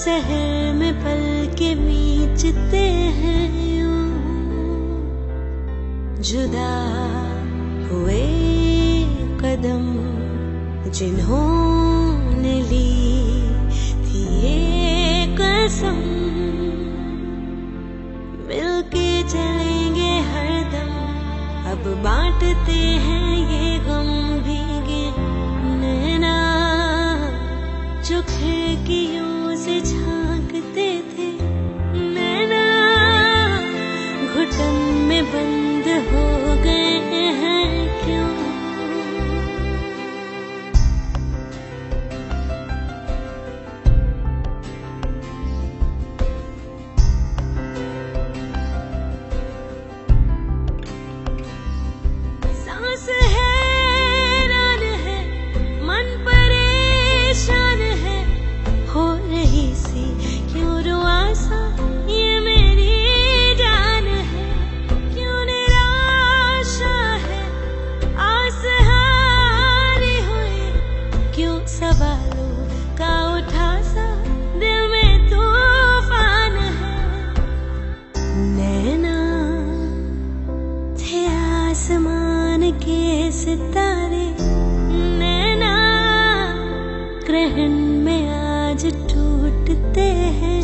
शहर में पल के बीचते हैं जुदा हुए कदम जिन्होंने ली थी ये कसम। मिलके चलेंगे हरदम अब बांटते हैं ये गम। के सितारे नैना ग्रहण में आज टूटते हैं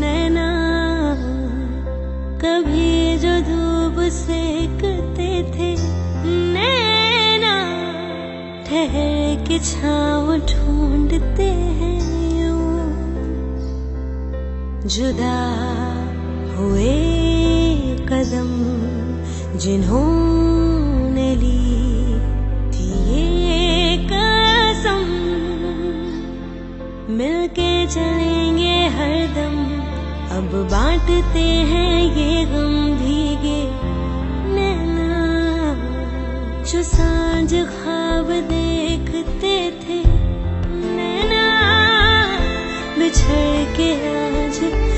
नैना, कभी धूप सेकते थे, नैना ठहर के जुदा हुए कदम जिन्होंने ली थी ये कसम। मिलके चलेंगे हरदम अब बांटते हैं ये गम भीगे। नैना जो साँझ ख्वाब देखते थे। नैना बिछड़ के 静。